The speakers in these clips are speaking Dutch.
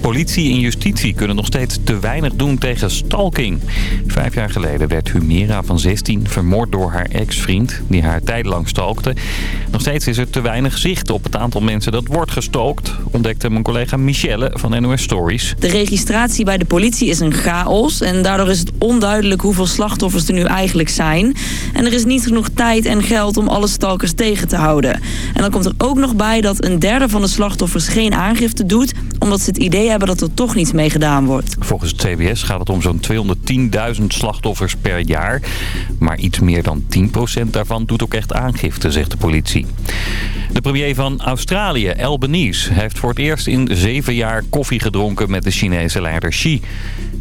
Politie en justitie kunnen nog steeds te weinig doen tegen stalking. Vijf jaar geleden werd Humera van 16 vermoord door haar ex-vriend... die haar tijdenlang stalkte. Nog steeds is er te weinig zicht op het aantal mensen dat wordt gestalkt... ontdekte mijn collega Michelle van NOS Stories. De registratie bij de politie is een chaos... en daardoor is het onduidelijk hoeveel slachtoffers er nu eigenlijk zijn. En er is niet genoeg tijd en geld om alle stalkers tegen te houden. En dan komt er ook nog bij dat een derde van de slachtoffers geen aangifte doet... omdat ze het idee hebben dat er toch niets mee gedaan wordt. Volgens het CBS gaat het om zo'n 210.000 slachtoffers per jaar. Maar iets meer dan 10% daarvan doet ook echt aangifte, zegt de politie. De premier van Australië, Albanese, heeft voor het eerst in zeven jaar koffie gedronken met de Chinese leider Xi.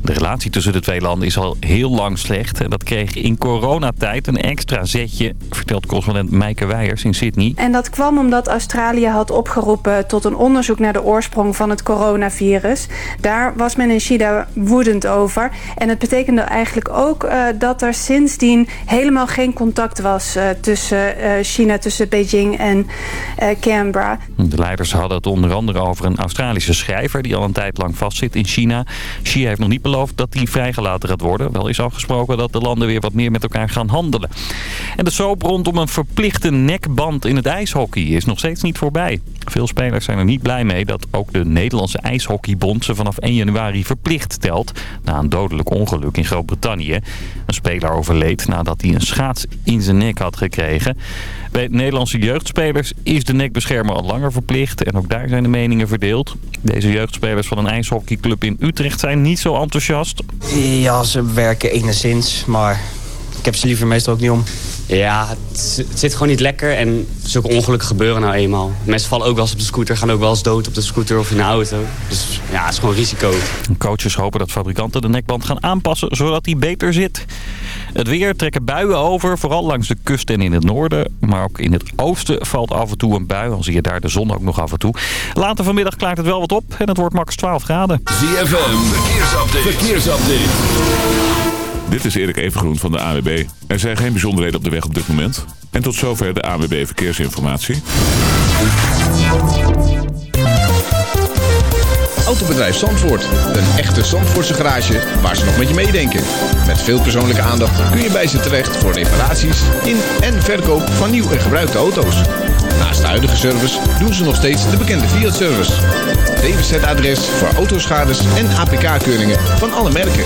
De relatie tussen de twee landen is al heel lang slecht. En dat kreeg in coronatijd een extra zetje, vertelt correspondent Meike Weijers in Sydney. En dat kwam omdat Australië had opgeroepen tot een onderzoek naar de oorsprong van het coronavirus. Daar was men in China woedend over. En het betekende eigenlijk ook uh, dat er sindsdien helemaal geen contact was uh, tussen uh, China, tussen Beijing en Canberra. De leiders hadden het onder andere over een Australische schrijver die al een tijd lang vastzit in China. Xi heeft nog niet dat hij vrijgelaten gaat worden. Wel is afgesproken dat de landen weer wat meer met elkaar gaan handelen. En de soap rondom een verplichte nekband in het ijshockey is nog steeds niet voorbij. Veel spelers zijn er niet blij mee dat ook de Nederlandse ijshockeybond ze vanaf 1 januari verplicht telt. Na een dodelijk ongeluk in Groot-Brittannië. Een speler overleed nadat hij een schaats in zijn nek had gekregen. Bij Nederlandse jeugdspelers is de nekbeschermer al langer verplicht. En ook daar zijn de meningen verdeeld. Deze jeugdspelers van een ijshockeyclub in Utrecht zijn niet zo enthousiast. Ja, ze werken enigszins, maar ik heb ze liever meestal ook niet om. Ja, het, het, zit gewoon niet lekker en zulke ongelukken gebeuren nou eenmaal. Mensen vallen ook wel eens op de scooter, gaan ook wel eens dood op de scooter of in de auto. Dus ja, het is gewoon risico. Coaches hopen dat fabrikanten de nekband gaan aanpassen, zodat die beter zit. Het weer trekken buien over, vooral langs de kust en in het noorden. Maar ook in het oosten valt af en toe een bui. Dan zie je daar de zon ook nog af en toe. Later vanmiddag klaart het wel wat op en het wordt max 12 graden. ZFM, verkeersupdate. verkeersupdate. Dit is Erik Evengroen van de AWB. Er zijn geen bijzonderheden op de weg op dit moment. En tot zover de AWB Verkeersinformatie. Autobedrijf Zandvoort. Een echte Zandvoortse garage waar ze nog met je meedenken. Met veel persoonlijke aandacht kun je bij ze terecht voor reparaties in en verkoop van nieuw en gebruikte auto's. Naast de huidige service doen ze nog steeds de bekende Fiat-service. DWZ-adres voor autoschades en APK-keuringen van alle merken.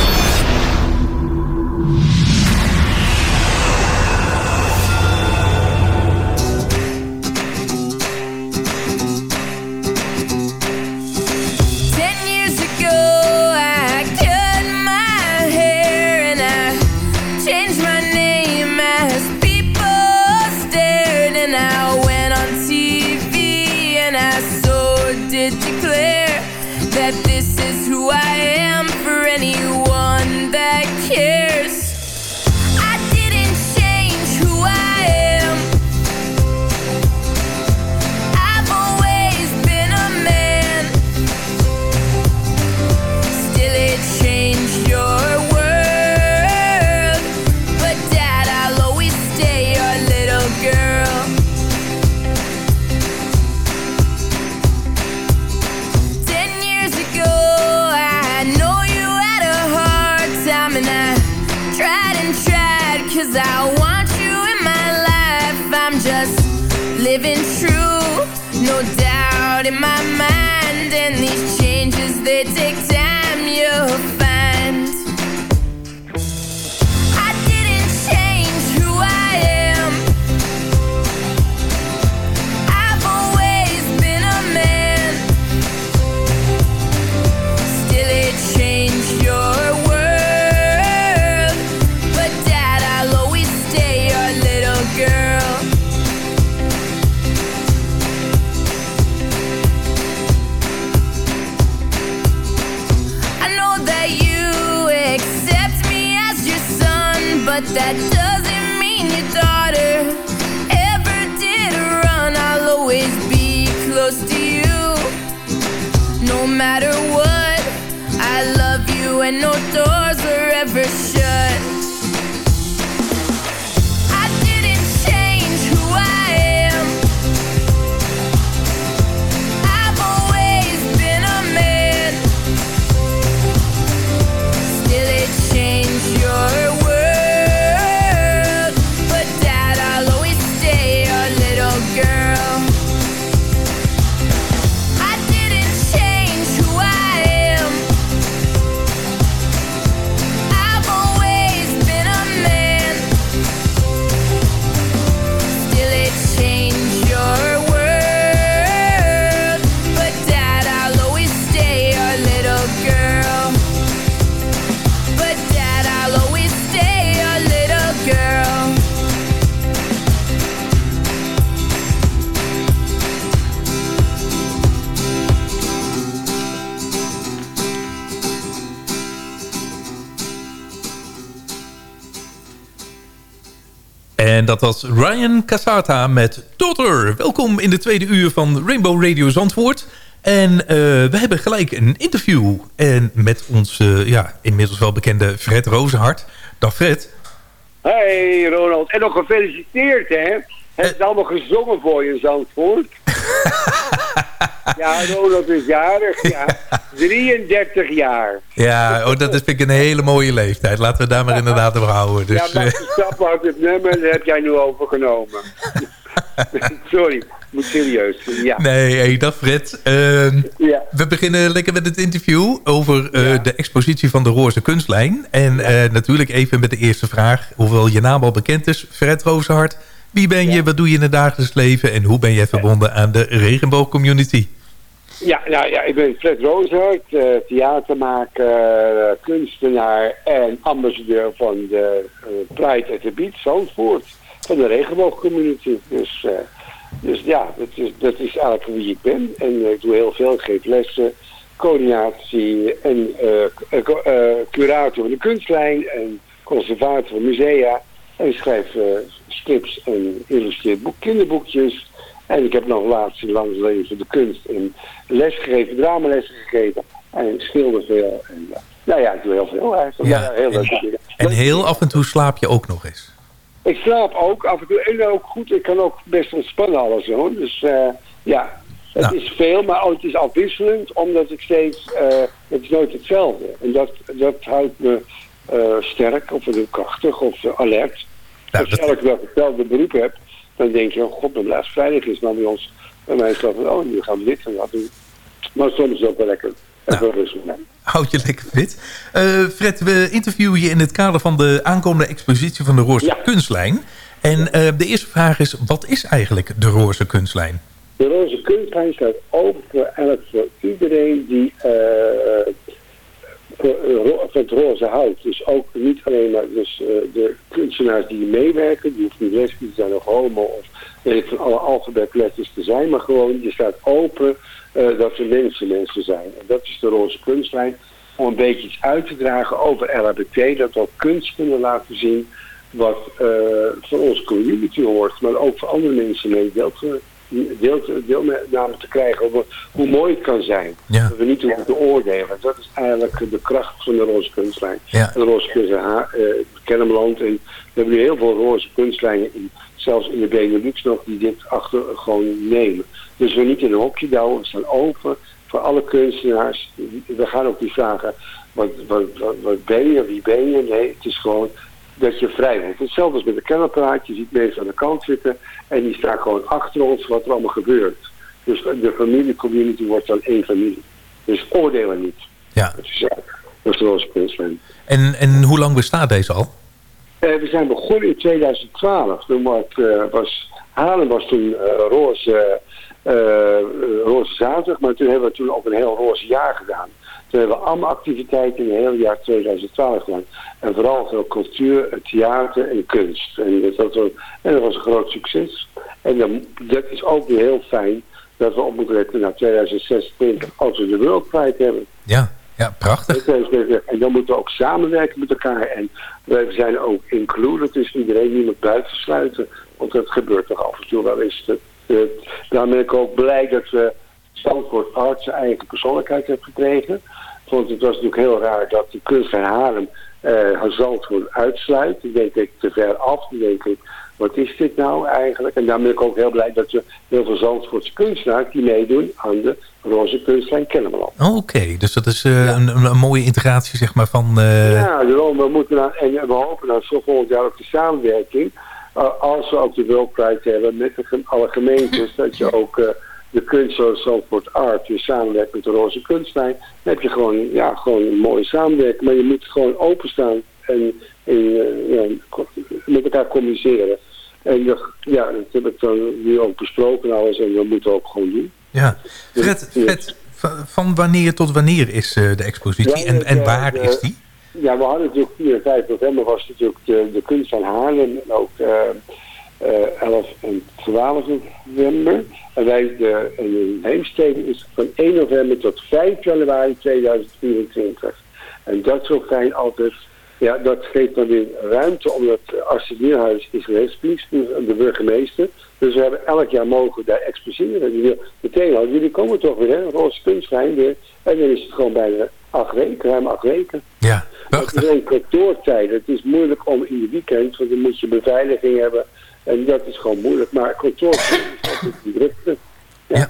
But that doesn't mean your daughter ever did run. I'll always be close to you, no matter what. I love you, and no doors are ever shut. En dat was Ryan Casata met Totter. Welkom in de tweede uur van Rainbow Radio Zandvoort. En eh, we hebben gelijk een interview en met ons eh, ja, inmiddels wel bekende Fred Rozenhart. Dag Fred. Hey Ronald, en nog gefeliciteerd hè. Het is allemaal gezongen voor je Zandvoort. ja, Ronald is jarig, ja. 33 jaar. Ja, oh, dat is, vind ik een hele mooie leeftijd. Laten we daar maar inderdaad over houden. Dus, ja, eh, Max Stappen had het nummer, heb jij nu overgenomen. Sorry, moet serieus. Ja. Nee, hey, dag Fred. Ehm, Ja. We beginnen lekker met het interview over eh, de expositie van de Roze Kunstlijn. En eh, natuurlijk even met de eerste vraag. Hoewel je naam al bekend is, Fred Rozenhart. Wie ben je, wat doe je in het dagelijks leven... en hoe ben jij verbonden aan de regenboogcommunity? Ja, nou, ja, ik ben Fred Rooshart, eh, theatermaker, eh, kunstenaar en ambassadeur van de eh Pride at the Beach, Zandvoort, van de regenboogcommunity. Dus, dus ja, dat is, dat is eigenlijk wie ik ben. En ik doe heel veel, ik geef lessen, coördinatie en curator van de kunstlijn en conservator van musea. En ik schrijf eh, strips en illustreer boek, kinderboekjes. En ik heb nog laatst in langs leven de kunst en les gegeven, dramalessen gegeven. En ik schilder veel. En, eh, nou ja, ik doe heel veel eigenlijk. Ja, Ja, heel dingen. En heel af en toe slaap je ook nog eens. Ik slaap ook af en toe en ook goed. Ik kan ook best ontspannen alles zo. Dus eh, ja, het Nou. is veel, maar het is afwisselend. Omdat ik steeds, het is nooit hetzelfde. En dat, dat houdt me sterk of krachtig of eh, Als je elke dag hetzelfde beroep hebt, dan denk je, oh god, mijn laatst vrijdag is. Maar bij ons, bij mij is oh, nu gaan we dit en dat doen. Maar soms is het ook wel lekker. Nemen. Houd je lekker fit. Eh, Fred, we interviewen je in het kader van de aankomende expositie van de Roze Kunstlijn. En eh, de eerste vraag is, wat is eigenlijk de Roze Kunstlijn? De roze kunstlijn staat open voor, voor iedereen die eh, van het roze houdt. Dus ook niet alleen maar dus, eh, de kunstenaars die meewerken, die hoeven niet lesbisch te zijn of homo of weet van alle alfabetletters te zijn, maar gewoon je staat open eh, dat er mensen mensen zijn. En dat is de roze kunstlijn om een beetje iets uit te dragen over LHBT, dat we ook kunst kunnen laten zien wat eh voor onze community hoort, maar ook voor andere mensen mee deel deelname te krijgen over hoe mooi het kan zijn. Dat we niet hoeven te oordelen. Dat is eigenlijk de kracht van de roze kunstlijn. Ja. De roze kunstlijn, ha- eh, Kennemerland. En we hebben nu heel veel roze kunstlijnen, in, zelfs in de Benelux nog, die dit achter gewoon nemen. Dus we niet in een hokje douwen, we staan open voor alle kunstenaars. We gaan ook niet vragen, wat, wat, wat, wat ben je, wie ben je? Nee, het is gewoon dat je vrij wordt. Hetzelfde als met de kennerpraat. Je ziet mensen aan de kant zitten en die staan gewoon achter ons wat er allemaal gebeurt. Dus de familiecommunity wordt dan één familie. Dus oordelen niet. Ja. Dat is, ja, dat is de roze. En, en hoe lang bestaat deze al? Eh, we zijn begonnen in 2012. Toen was, eh, was Haarlem was toen eh, roze, eh, eh, roze zaterdag, maar toen hebben we toen ook een heel roze jaar gedaan. Toen hebben we allemaal activiteiten in het hele jaar 2012 gedaan. En vooral veel cultuur, theater en kunst. En dat, dat was, en dat was een groot succes. En dan, dat is ook weer heel fijn dat we op moeten letten naar 2026 als we de World Pride hebben. Ja, ja prachtig. En dan moeten we ook samenwerken met elkaar. En we zijn ook included, dus iedereen niemand buitensluiten. Want dat gebeurt toch af en toe wel eens. Daarom ben ik ook blij dat we Stanford Arts zijn eigen persoonlijkheid hebben gekregen. Want het was natuurlijk heel raar dat de kunst van Haarlem uh, Zandvoort uitsluit. Die denk ik te ver af. Die denk ik, wat is dit nou eigenlijk? En daarom ben ik ook heel blij dat we heel veel Zandvoortse kunstenaars die meedoen aan de roze kunstlijn Kennemerland. Oh, Oké, dus dat is uh, een, een, een, mooie integratie zeg maar van... Uh... Ja, daarom, we moeten en we hopen dan zo volgend jaar ook de samenwerking. Uh, als we ook de World Pride hebben met de, alle gemeentes, dat je ook de kunst zoals Zandvoort Art je samenwerkt met de roze kunstlijn, dan heb je gewoon, ja, gewoon een mooie samenwerking. Maar je moet gewoon openstaan en, en ja, met elkaar communiceren. En ja, dat heb ik dan nu ook besproken alles en dat moeten we ook gewoon doen. Ja, Fred, Fred van wanneer tot wanneer is uh, de expositie en, en waar is die? Ja, we hadden natuurlijk 4 en 5 november was natuurlijk de, de kunst van Haarlem en ook uh, 11 en 12 november. En wij, de, de Heemstede is van 1 november tot 5 januari 2024. En dat zo fijn altijd ja, dat geeft dan weer ruimte omdat het architectuurhuis is rechtstreeks, de burgemeester. Dus we hebben elk jaar mogen daar exposeren. Die wil meteen al, jullie komen toch weer, hè? Roze weer. En dan is het gewoon bijna acht weken, ruim acht weken. Ja, prachtig. Het is een kantoortijd. Het is moeilijk om in de weekend, want dan moet je beveiliging hebben. En dat is gewoon moeilijk. Maar kantoortijd is altijd die drukte. Ja. ja.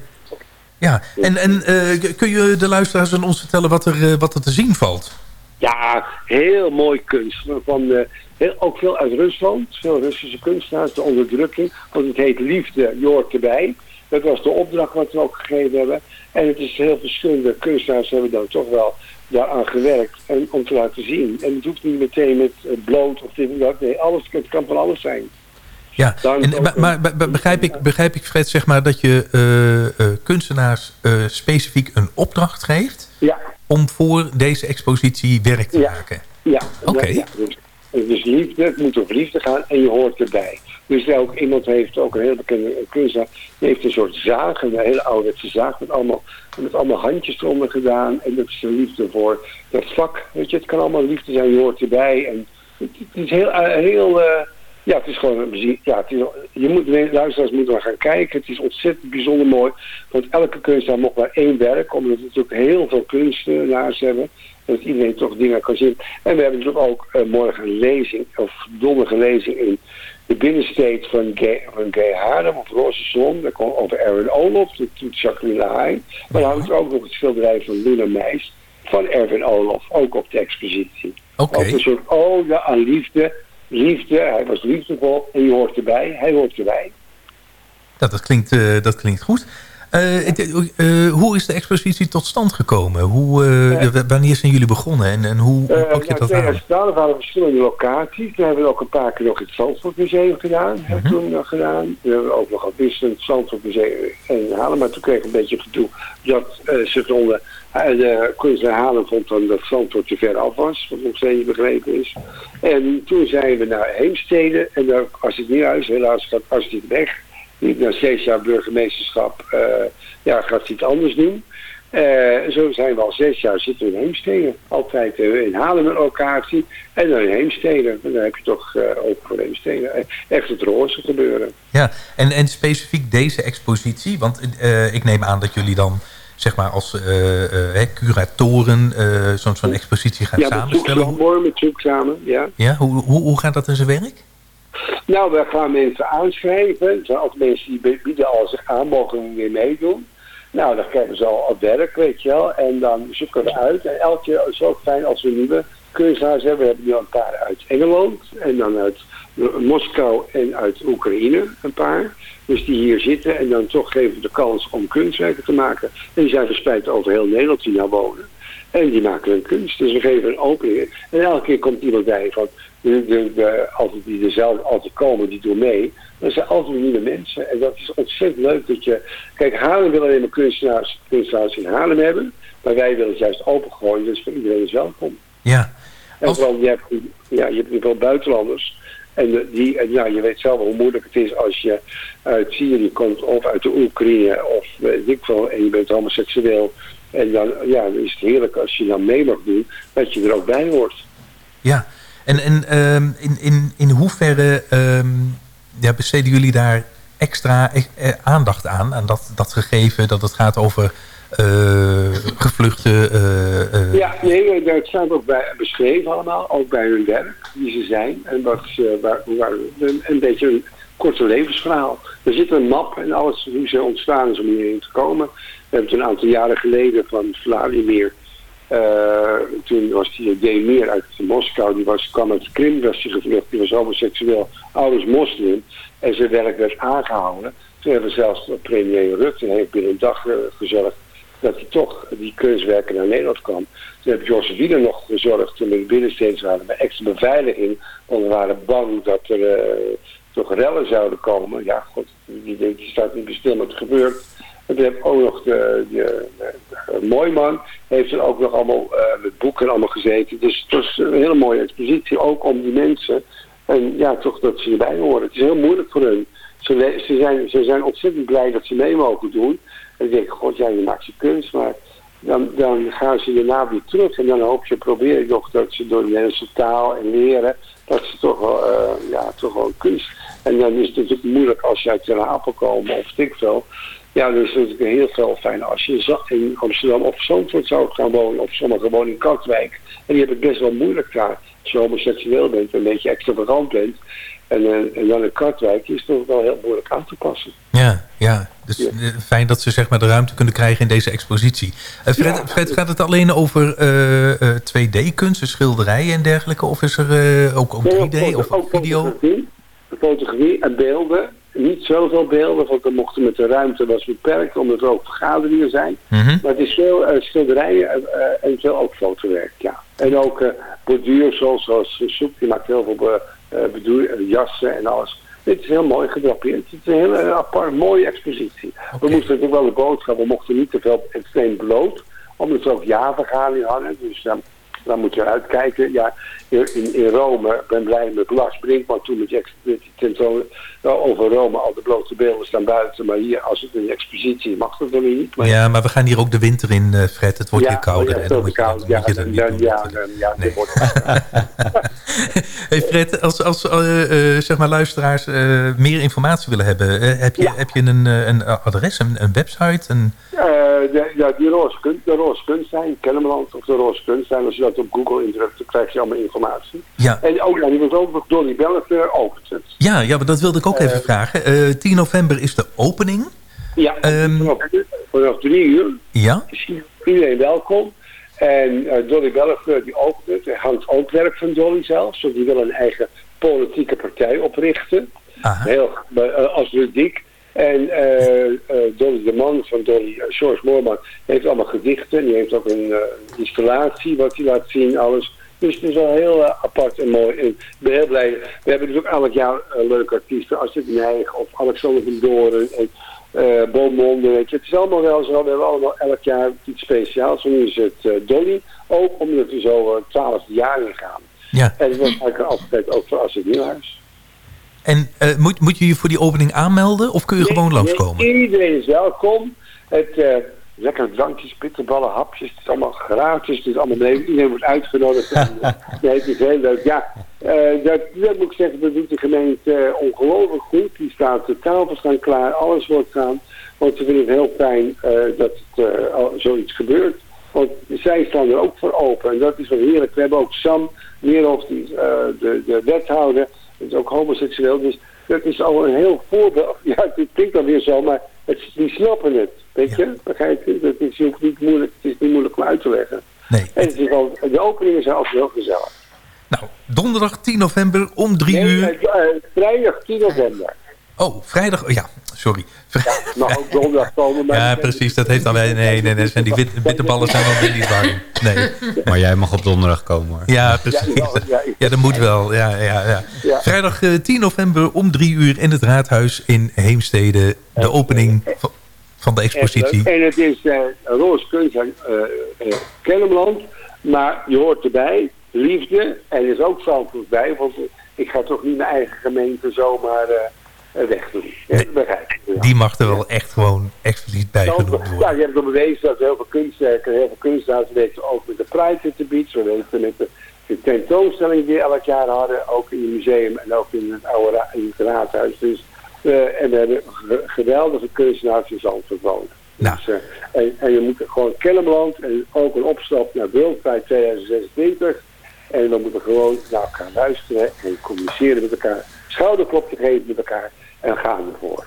Ja, en, en uh, kun je de luisteraars aan ons vertellen wat er, uh, wat er te zien valt? Ja, heel mooi kunst. Van, uh, heel, ook veel uit Rusland. Veel Russische kunstenaars, de onderdrukking. Want het heet Liefde, je hoort erbij. Dat was de opdracht wat we ook gegeven hebben. En het is heel verschillende kunstenaars hebben dan toch wel daaraan gewerkt. En om te laten zien. En het hoeft niet meteen met bloot of dit en dat. Nee, alles, het kan van alles zijn. Ja, en, maar, maar begrijp, ik, begrijp ik Fred zeg maar dat je uh, uh, kunstenaars uh, specifiek een opdracht geeft? Ja. Om voor deze expositie werk te ja. maken? Ja. Oké. Okay. Ja, dus, dus, liefde, het moet over liefde gaan en je hoort erbij. Dus ook, iemand heeft ook een heel bekende kunstenaar, die heeft een soort zaag, een hele ouderwetse zaag met allemaal, met allemaal handjes eronder gedaan. En dat is de liefde voor dat vak. Weet je, het kan allemaal liefde zijn, je hoort erbij. En het, het is heel, heel ja, het is gewoon een muziek. Ja, het is, je moet, luisteraars moeten maar gaan kijken. Het is ontzettend bijzonder mooi. Want elke kunstenaar mocht maar één werk. Omdat we natuurlijk heel veel kunstenaars hebben. En dat iedereen toch dingen kan zien. En we hebben natuurlijk ook uh, morgen een lezing. Of donderdag een lezing in de binnensteed van Gay, van Gay Haarlem. Of Roze Zon. Daar komt over Erwin Olof. Dat doet Jacqueline Heijn. Maar dan hangt ook nog het schilderij van Luna Meijs. Van Erwin Olof. Ook op de expositie. Oké. Okay. Ook een soort ode aan liefde liefde, hij was liefdevol en je hoort erbij, hij hoort erbij. Ja, dat, klinkt, uh, dat klinkt goed. Uh, uh, hoe is de expositie tot stand gekomen? Hoe, wanneer zijn jullie begonnen en, en hoe, hoe pak je nou, dat aan? In 2012 hadden we verschillende locaties. We hebben ook een paar keer nog het Zandvoortmuseum gedaan. Mm -hmm. Hebben we toen nog gedaan. We hebben ook nog een in het Zandvoortmuseum in Halen. Maar toen kreeg ik een beetje gedoe dat ze vonden... de kunstenaar Halen vond dan dat Zandvoort te ver af was. Wat nog steeds begrepen is. En toen zijn we naar Heemstede. En daar was het niet huis. Helaas gaat Astrid weg niet na zes jaar burgemeesterschap uh, ja, gaat hij het anders doen. Uh, zo zijn we al zes jaar zitten in Heemstede. Altijd uh, in Halen een locatie en dan in Heemstede. En dan heb je toch ook voor Heemstede echt het roze gebeuren. Ja, en, en specifiek deze expositie, want ik neem aan dat jullie dan zeg maar als curatoren zo'n zo'n expositie gaan ja, samenstellen. Ja, met zoek samen, ja. Ja, hoe, hoe, hoe gaat dat in zijn werk? Nou, we gaan mensen aanschrijven. Ook mensen die bieden al zich aan, mogen weer meedoen. Nou, dan krijgen ze al op werk, weet je wel. En dan zoeken we uit. En elke keer is het ook fijn als we nieuwe kunstenaars hebben. We hebben nu al een paar uit Engeland en dan uit Moskou en uit Oekraïne een paar. Dus die hier zitten en dan toch geven we de kans om kunstwerken te maken. En die zijn verspreid over heel Nederland die daar wonen. En die maken hun kunst. Dus we geven een opening. En elke keer komt iemand bij van, de, de, de, altijd die er zelf altijd komen, die doen mee. Dat zijn altijd nieuwe mensen. En dat is ontzettend leuk dat je... Kijk, Haarlem wil alleen maar kunstenaars, kunstenaars in Haarlem hebben. Maar wij willen het juist opengooien. Dus voor iedereen is welkom. Ja. En vooral, je hebt, ja, je hebt wel buitenlanders. En, die, en ja, je weet zelf hoe moeilijk het is als je uit Syrië komt of uit de Oekraïne of weet ik veel, en je bent homoseksueel. En dan, ja, dan is het heerlijk als je dan mee mag doen, dat je er ook bij hoort. Ja, en, en ehm, in, in, in hoeverre ehm, ja, besteden jullie daar extra eh, eh, aandacht aan? Aan dat, dat gegeven dat het gaat over gevluchte... eh, eh, Ja, nee, dat staat ook bij, beschreven allemaal, ook bij hun werk, wie ze zijn. En wat waar, waar, een, een beetje een korte levensverhaal. Er zit een map en alles, hoe ze ontstaan is om hierheen te komen. We hebben het een aantal jaren geleden van Vladimir. eh, toen was die Demir uit Moskou, die was, kwam uit Krim, was hij gevlucht, die was homoseksueel, ouders moslim. En zijn werk werd aangehouden. Toen hebben zelfs premier Rutte heeft binnen een dag eh, gezorgd dat hij toch die kunstwerken naar Nederland kwam. Toen heeft Jos Wieler nog gezorgd toen we in binnensteeds waren bij extra beveiliging. Want we waren bang dat er eh, toch rellen zouden komen. Ja, god, die, die, staat niet meer stil, maar het gebeurt. En toen heb ook nog de, de, de, de Mooiman heeft er ook nog allemaal eh, met boeken allemaal gezeten. Dus het was een hele mooie expositie, ook om die mensen. En ja, toch dat ze erbij horen. Het is heel moeilijk voor hun. Ze, ze, zijn, ze zijn ontzettend blij dat ze mee mogen doen. En ik denk, god ja, je maakt ze kunst, maar dan, dan gaan ze daarna weer terug. En dan hoop je, probeer je nog dat ze door de Nederlandse taal en leren, dat ze toch wel, eh, ja, toch wel kunst. En dan is het natuurlijk moeilijk als uit Ter Apel komt of Stikvel. Ja, dan is natuurlijk heel veel fijn als je in Amsterdam of Zandvoort zou gaan wonen, of sommigen wonen in Katwijk. En die hebben het best wel moeilijk daar. Als je homoseksueel bent, een beetje extravagant bent, en, eh, en dan in Katwijk is het toch wel heel moeilijk aan te passen. Ja, ja. Dus eh, fijn dat ze zeg maar, de ruimte kunnen krijgen in deze expositie. Eh, Fred, Fred, gaat het alleen over eh, eh, 2D-kunst, dus schilderijen en dergelijke? Of is er eh, ook, ook 3D of ook video? Fotografie, fotografie en beelden. Niet zoveel beelden, want dan mochten met de ruimte was beperkt, omdat er ook vergaderingen zijn. Mhm. Maar het is veel eh, schilderijen eh, eh, en veel ook fotowerk, ja. En ook eh borduur, zoals, zoals Soep, die maakt heel veel eh, eh, bedoel- eh, jassen en alles. Dit is heel mooi gedrapeerd. Het is een hele apart, mooie expositie. We moesten natuurlijk wel de boodschap, we mochten niet te veel extreem bloot, omdat we ook jaarvergadering hadden. Dus dan daar moet je uitkijken. Ja, in, in Rome, ik ben blij met Lars Brinkman toen met die ex- met die tentoon nou, over Rome al de blote beelden staan buiten. Maar hier, als het een expositie mag dat dan niet. Maar Ja, maar we gaan hier ook de winter in, eh, Fred. Het wordt ja, hier kouder. ja, moet je, koud. Ja, ja, ja, ja, wordt- Hey Fred, als, als eh, eh, zeg maar luisteraars meer informatie willen hebben... heb, je, heb je een, een adres, een, een website? Een... De, ja, die roze kunst, de roze kunstijn, Kennemerland of de roze kunstijn. Als je dat op Google indrukt, dan krijg je allemaal informatie. Ja. En ook, ja, die was ook nog Dolly Bellever opent het. Ja, ja, maar dat wilde ik ook even vragen. Eh 10 november is de opening. Ja, vanaf, vanaf drie uur. Ja? is iedereen welkom. En eh, Dolly Bellever die opent het. Er hangt ook werk van Dolly zelfs. Want die wil een eigen politieke partij oprichten. Heel, uh, als ludiek. En eh, eh, Dolly de man van Dolly, eh, George Moorman, heeft allemaal gedichten. Die heeft ook een eh, installatie wat hij laat zien, alles. Dus het is wel heel eh, apart en mooi. En ik ben heel blij. We hebben dus ook elk jaar eh, leuke artiesten. Het Nijg of Alexander van Doren. En, Beaumonde, weet je. Het is allemaal wel zo. We hebben allemaal elk jaar iets speciaals. En nu is het Dolly. Ook omdat we zo het twaalfde jaar in gaan. Ja. En dat was eigenlijk altijd ook voor het Nieuwhuis. En moet, moet je je voor die opening aanmelden of kun je gewoon langskomen? Nee, iedereen is welkom. Het, eh lekker drankjes, bitterballen, hapjes. Het is allemaal gratis. Het is allemaal nee, iedereen wordt uitgenodigd. nee, het is heel leuk. Ja, eh, dat, dat moet ik zeggen, dat doet de gemeente eh, ongelooflijk goed. Die staat, de tafels staan klaar, alles wordt gaan. Want ze vinden het heel fijn eh, dat het, zoiets gebeurt. Want zij staan er ook voor open. En dat is wel heerlijk. We hebben ook Sam Meerhoff, die, de, de wethouder. Dat is ook homoseksueel. Dus dat is al een heel voorbeeld. Ja, dit klinkt dan weer zo, maar het, die snappen het. Weet je? Begrijp je? Dat is ook niet moeilijk. Het is niet moeilijk om uit te leggen. Nee. En het is al, de openingen zijn altijd heel gezellig. Nou, donderdag 10 november om 3 Nee, uur. eh, eh, vrijdag 10 november. Oh, vrijdag. ja, sorry. Mag ook donderdag komen. Maar Ja, precies. Dat heeft dan wij. Nee, nee, nee. Zijn die wit, witte ballen zijn dan weer niet warm. Nee. Maar jij mag op donderdag komen hoor. Ja, precies. Ja, ja, Ja, dat moet wel. Ja, ja, ja. Ja. Vrijdag eh, 10 november om 3 uur in het Raadhuis in Heemstede. De opening van, de expositie. En het is eh Roos Kunst eh, eh, Kennemerland. Maar je hoort erbij, liefde. En er is ook Zandvoort bij. Want eh, ik ga toch niet mijn eigen gemeente zomaar eh, eh, wegdoen. Ja. Ja. Die mag er wel echt gewoon expliciet bij genoemd Ja, worden. je hebt al bewezen dat heel veel kunstwerken, heel veel kunstenaars weten ook met de Pride te Beach, we weten met de, de tentoonstelling die we elk jaar hadden, ook in het museum en ook in het oude in het raadhuis. Dus, eh, en we hebben ge- geweldige kunstenaars in Zandvoort wonen. Nou. Dus, eh, en, en je moet gewoon Kellerland en ook een opstap naar World Pride 2026. En we moeten gewoon naar elkaar luisteren en communiceren met elkaar, schouderklopje geven met elkaar en gaan ervoor.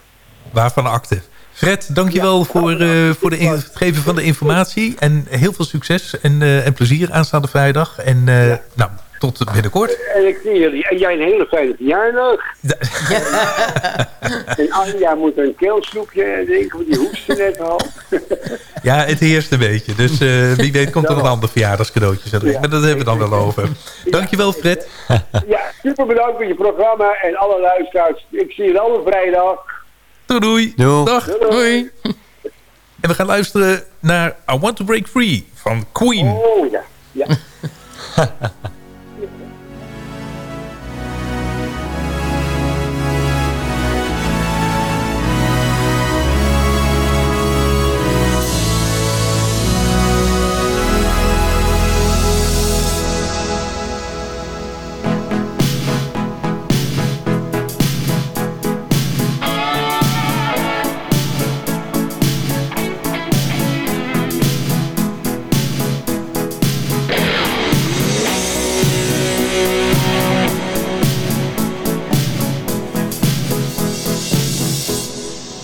Waarvan akte. Fred, dankjewel voor, eh, voor de het geven van de informatie. En heel veel succes en, eh, en plezier aanstaande vrijdag. En eh, nou, tot binnenkort. En ik zie jullie. En jij een hele fijne verjaardag. en Anja moet een keelsnoepje drinken, want die hoestte net al. Ja, het heerst een beetje. Dus eh, wie weet komt er een ander verjaardagscadeautje. direct. Maar dat hebben we dan wel over. Dankjewel Fred. ja, super bedankt voor je programma en alle luisteraars. Ik zie je alle vrijdag. Doei doei. Doei. Dag. Doei. En we gaan luisteren naar I Want To Break Free van Queen. Oh ja. ja.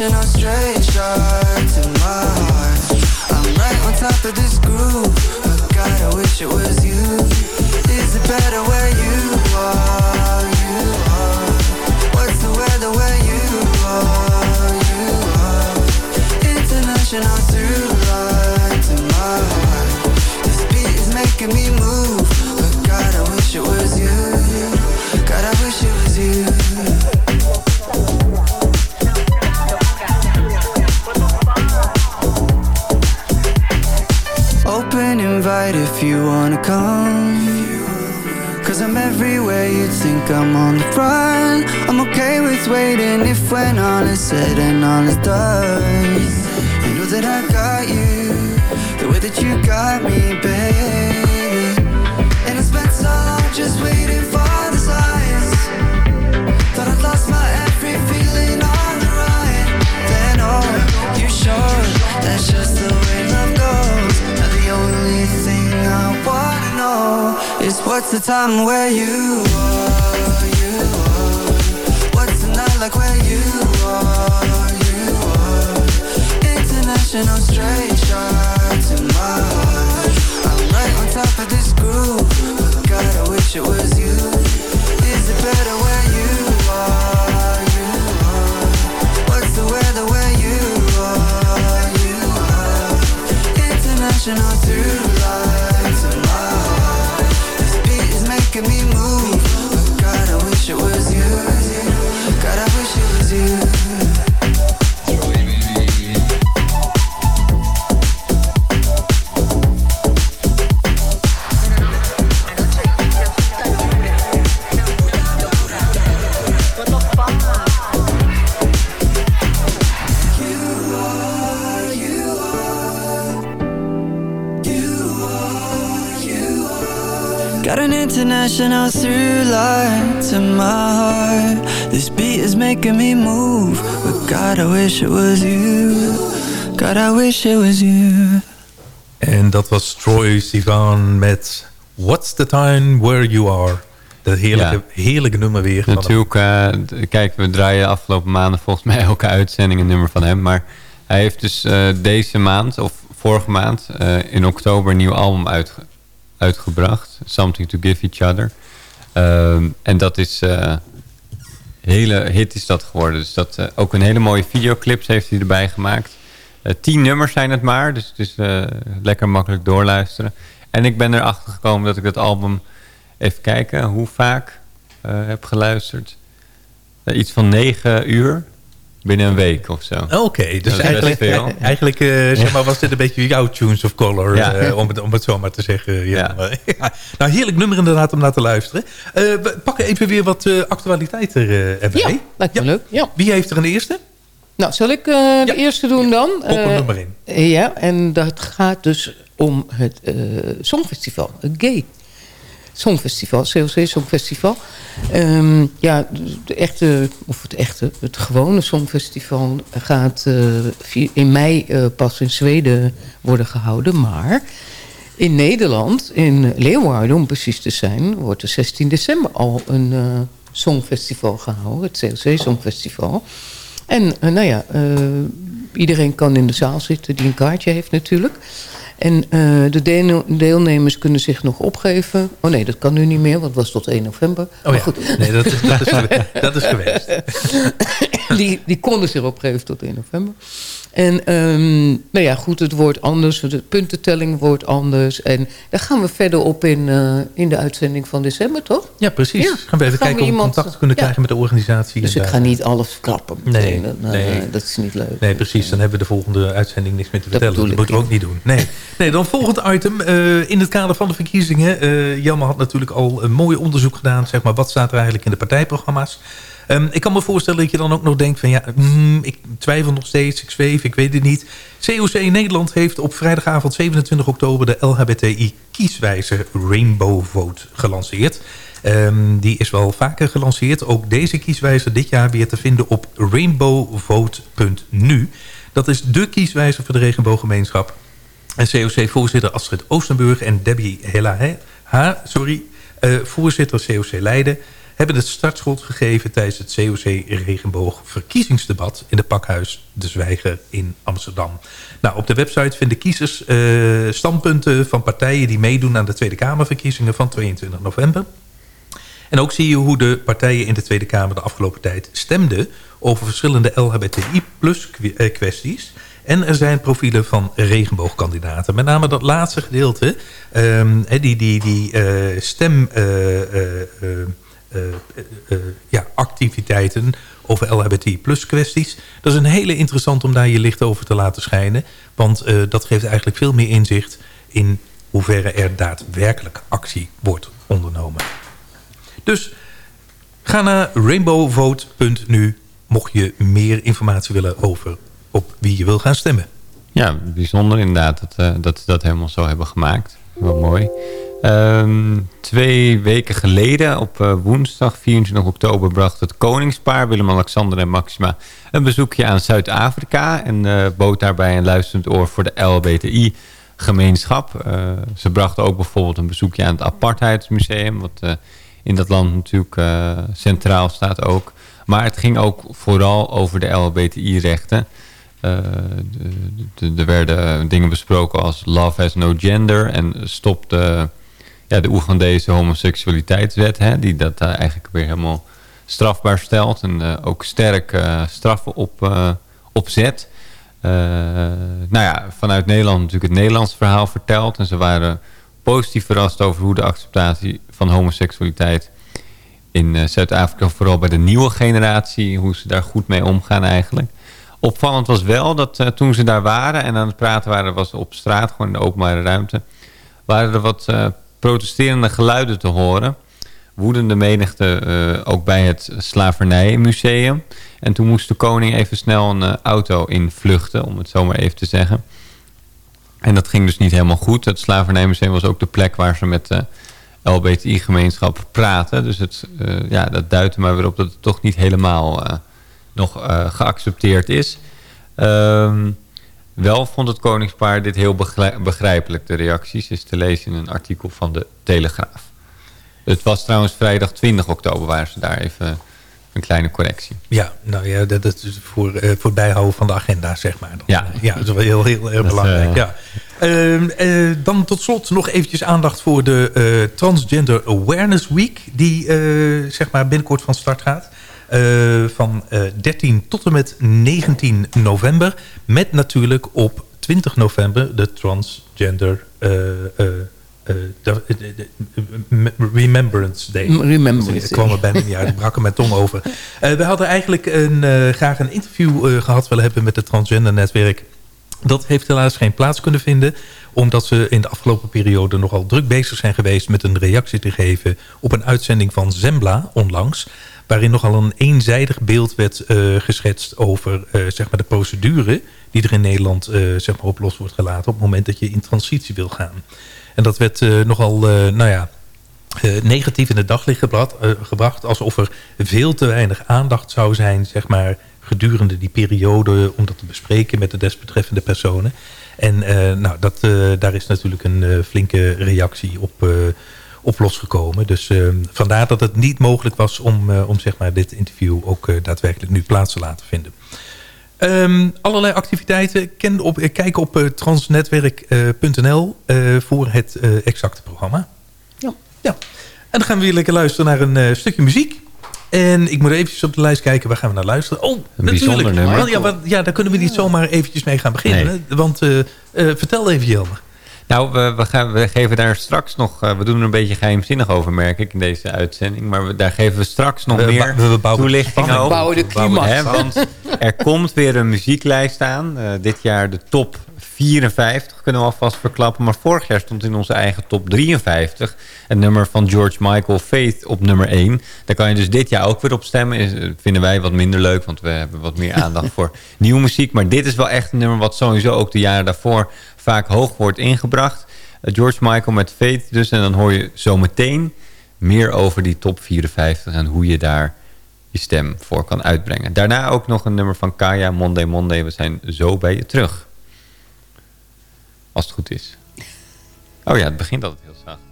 International straight shot to my heart. I'm right on top of this groove, I wish it was I'm okay with waiting if when all is said and all is done. You know that I got you, the way that you got me, baby. And I spent so long just waiting for the signs. Thought I'd lost my every feeling on the ride. Then oh, you showed that's just the way love goes. Now the only thing I wanna know is what's the time where you are. Like where you are, you are. International straight shot to my heart. I'm right on top of this groove, but God, I wish it was you. Is it better where you are, you are? What's the weather where you are, you are? International through line to my heart. This beat is making me move, but God, I wish it was international through my heart. This beat is making me move. But God, I wish it was you. God, I wish it was you. En dat was Troy Sivan met What's the Time Where You Are. Dat heerlijke, heerlijke nummer weer. Natuurlijk, d- kijk, we draaien afgelopen maanden volgens mij elke uitzending een nummer van hem. Maar hij heeft dus eh, deze maand, of vorige maand, eh, in oktober een nieuw album uitge- uitgebracht. Something to Give Each Other. Ehm, en dat is... eh hele hit is dat geworden. Dus dat, eh, ook een hele mooie videoclips heeft hij erbij gemaakt. Eh, tien nummers zijn het maar, dus het is lekker makkelijk doorluisteren. En ik ben erachter gekomen dat ik dat album, even kijken hoe vaak heb geluisterd. Iets van negen uur binnen een week of zo. Oké, Dat dus is eigenlijk, best veel. eigenlijk eh, zeg maar, was dit een beetje jouw tunes of color, Ja. eh, om, het, om het zo maar te zeggen. Ja. Nou, heerlijk nummer inderdaad om naar te luisteren. Eh, we pakken even weer wat eh actualiteit er, eh, erbij. Ja, lijkt me leuk. Ja. Wie heeft er een eerste? Nou, zal ik eh, de eerste doen dan? Pop Eh, nummer in. Ja, en dat gaat dus om het eh, Songfestival. Het Gay Songfestival, CLC Songfestival. Ehm, ja, de echte, of het echte, het gewone Songfestival gaat eh, in mei eh, pas in Zweden worden gehouden. Maar in Nederland, in Leeuwarden om precies te zijn, wordt er 16 december al een eh, Songfestival gehouden. Het CLC Songfestival. En nou ja, iedereen kan in de zaal zitten die een kaartje heeft natuurlijk. En eh, de deel- deelnemers kunnen zich nog opgeven. Oh nee, dat kan nu niet meer, want het was tot 1 november. Oh Maar ja, goed. nee, dat is, dat is, dat is geweest. die, die konden zich opgeven tot 1 november. En ehm, nou ja, goed, het wordt anders. De puntentelling wordt anders. En daar gaan we verder op in, eh, in de uitzending van december, toch? Ja, precies. Ja, gaan we even gaan kijken we of we iemand- contact kunnen ja. krijgen met de organisatie. Dus ik ga daar- niet alles verklappen. Nee. Dat, nou, nee. dat is niet leuk. Nee, precies. Dan hebben we de volgende uitzending niks meer te vertellen. Dat, bedoel moeten we ik ook niet doen. Nee, nee dan volgend item. Eh, in het kader van de verkiezingen. eh Jelme had natuurlijk al een mooi onderzoek gedaan. Zeg maar, wat staat er eigenlijk in de partijprogramma's? Ehm, ik kan me voorstellen dat je dan ook nog denkt van... ja, mm, ik twijfel nog steeds, ik zweef, ik weet het niet. COC Nederland heeft op vrijdagavond 27 oktober... de LHBTI kieswijzer Rainbow Vote gelanceerd. Ehm, die is wel vaker gelanceerd. Ook deze kieswijzer dit jaar weer te vinden op rainbowvote.nu. Dat is de kieswijzer voor de regenbooggemeenschap. En COC-voorzitter Astrid Oostenburg en Debbie Hella, ha, sorry, eh, voorzitter COC Leiden... hebben het startschot gegeven tijdens het COC Regenboog verkiezingsdebat... in de pakhuis De Zwijger in Amsterdam. Nou, op de website vinden kiezers eh, standpunten van partijen... die meedoen aan de Tweede Kamerverkiezingen van 22 november. En ook zie je hoe de partijen in de Tweede Kamer de afgelopen tijd stemden... over verschillende LHBTI plus eh, kwesties... En er zijn profielen van regenboogkandidaten. Met name dat laatste gedeelte, ehm, die, die, die eh, stem... ja, activiteiten over LHBT plus kwesties. Dat is een hele interessant om daar je licht over te laten schijnen. Want eh, dat geeft eigenlijk veel meer inzicht in hoeverre er daadwerkelijk actie wordt ondernomen. Dus ga naar rainbowvote.nu mocht je meer informatie willen over op wie je wil gaan stemmen. Ja, bijzonder inderdaad dat, eh, dat ze dat helemaal zo hebben gemaakt. Wel mooi. Ehm, twee weken geleden, op eh, woensdag 24 oktober, bracht het koningspaar Willem-Alexander en Maxima een bezoekje aan Zuid-Afrika en eh, bood daarbij een luisterend oor voor de LBTI-gemeenschap. Eh, ze brachten ook bijvoorbeeld een bezoekje aan het Apartheidsmuseum, wat in dat land natuurlijk centraal staat ook. Maar het ging ook vooral over de LBTI-rechten. Er werden dingen besproken als love has no gender en stop de, ja, de Oegandese homoseksualiteitswet, hè, die dat eh, eigenlijk weer helemaal strafbaar stelt en eh, ook sterk eh, straffen op, opzet. Nou ja, vanuit Nederland natuurlijk het Nederlands verhaal verteld en ze waren positief verrast over hoe de acceptatie van homoseksualiteit in Zuid-Afrika, vooral bij de nieuwe generatie, hoe ze daar goed mee omgaan eigenlijk. Opvallend was wel dat toen ze daar waren en aan het praten waren, was op straat, gewoon in de openbare ruimte, waren er wat protesterende geluiden te horen. Woedende menigte eh, ook bij het Slavernijmuseum. En toen moest de koning even snel een eh, auto invluchten, om het zo maar even te zeggen. En dat ging dus niet helemaal goed. Het Slavernijmuseum was ook de plek waar ze met de LBTI-gemeenschap praten. Dus het, eh, ja, dat duidt maar weer op dat het toch niet helemaal eh, nog eh, geaccepteerd is. Ehm, wel vond het koningspaar dit heel begrij- begrijpelijk. De reacties is te lezen in een artikel van de Telegraaf. Het was trouwens vrijdag 20 oktober waren ze daar even een kleine correctie. Ja, nou ja, dat, dat is voor, eh, voor het bijhouden van de agenda, zeg maar. Dan, Ja. ja dat is wel heel, heel belangrijk. eh, ja. Ehm, eh, dan tot slot nog eventjes aandacht voor de eh, Transgender Awareness Week... die eh, zeg maar binnenkort van start gaat. Eh, van eh, 13 tot en met 19 november. Met natuurlijk op 20 november de Transgender... eh, eh, eh, de- de- de- Remembrance Day. Remembrance Ik kwam er bijna niet uit, ik brak er mijn tong over. Eh, we hadden eigenlijk een, eh, graag een interview eh, gehad willen hebben met het Transgender Netwerk. Dat heeft helaas geen plaats kunnen vinden. Omdat ze in de afgelopen periode nogal druk bezig zijn geweest... met een reactie te geven op een uitzending van Zembla onlangs. Waarin nogal een eenzijdig beeld werd eh, geschetst over eh, zeg maar de procedure... die er in Nederland eh, zeg maar op los wordt gelaten... op het moment dat je in transitie wil gaan. En dat werd nogal, nou ja, negatief in het daglicht gebracht. Alsof er veel te weinig aandacht zou zijn, zeg maar, gedurende die periode om dat te bespreken met de desbetreffende personen. En nou, dat, daar is natuurlijk een flinke reactie op, op losgekomen. Dus eh, vandaar dat het niet mogelijk was om, eh, om zeg maar, dit interview ook eh, daadwerkelijk nu plaats te laten vinden. Ehm, allerlei activiteiten. Ken op, kijk op eh, transnetwerk.nl eh, voor het eh, exacte programma. Ja. ja. En dan gaan we weer lekker luisteren naar een eh, stukje muziek. En ik moet eventjes op de lijst kijken, waar gaan we naar luisteren? Oh, natuurlijk. bijzonder nummer. Want ja, want, ja, daar kunnen we niet zomaar eventjes mee gaan beginnen. Want eh, eh, vertel even, Jelmer. Nou, we, we, gaan, we geven daar straks nog... eh, we doen er een beetje geheimzinnig over, merk ik, in deze uitzending. Maar we, daar geven we straks nog We- meer we- we bouwen toelichting over. Bouwen de climax. Hè, want er komt weer een muzieklijst aan. Eh, dit jaar de top 54 kunnen we alvast verklappen. Maar vorig jaar stond in onze eigen top 53... het nummer van George Michael Faith op nummer 1. Daar kan je dus dit jaar ook weer op stemmen. Is, eh, vinden wij wat minder leuk, want we hebben wat meer aandacht voor nieuwe muziek. Maar dit is wel echt een nummer wat sowieso ook de jaren daarvoor... vaak hoog wordt ingebracht. Eh, George Michael met Faith dus. En dan hoor je zometeen meer over die top 54 en hoe je daar je stem voor kan uitbrengen. Daarna ook nog een nummer van Kaya, Monday Monday. We zijn zo bij je terug. Als het goed is. Oh ja, het begint altijd heel zacht.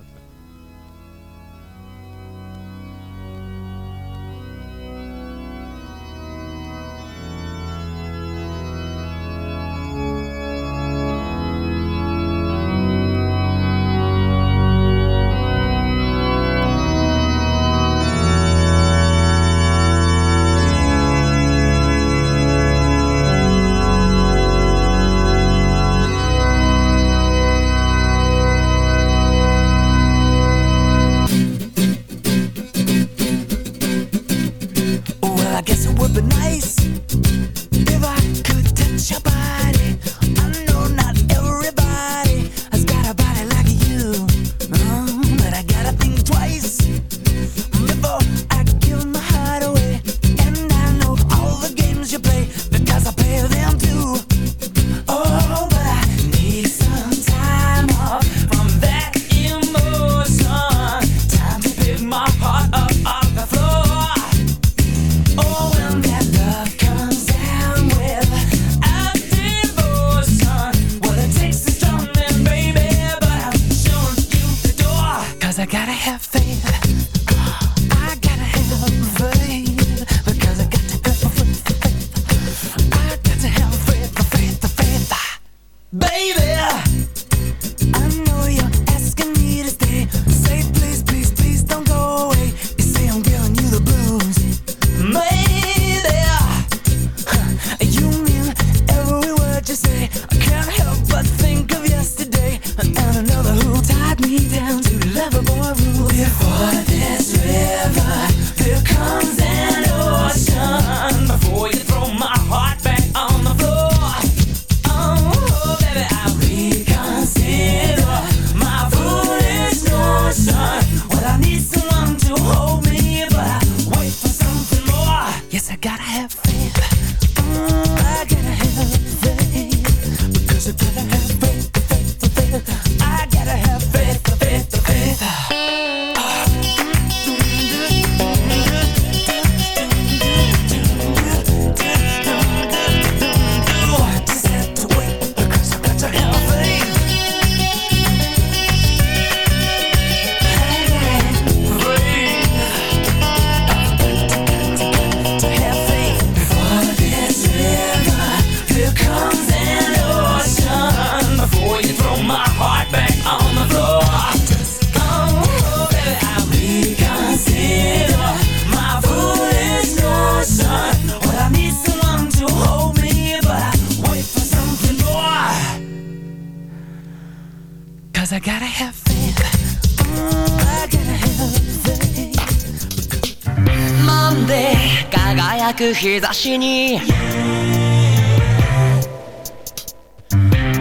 日差しに。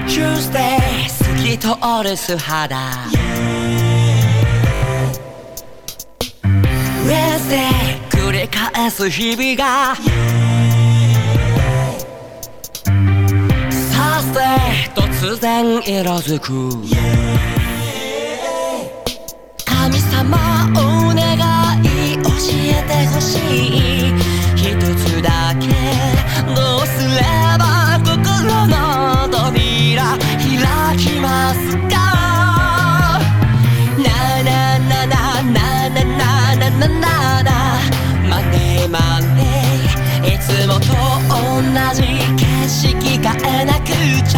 Tuesday. 透き通る素肌。Wednesday. 繰り返す日々が。Thursday. 突然色づく。神様お願い教えてほしい一つだけ。どうすれば心の扉開きますか？ななななななななななマネーマネいつもと同じ景色変えなくちゃ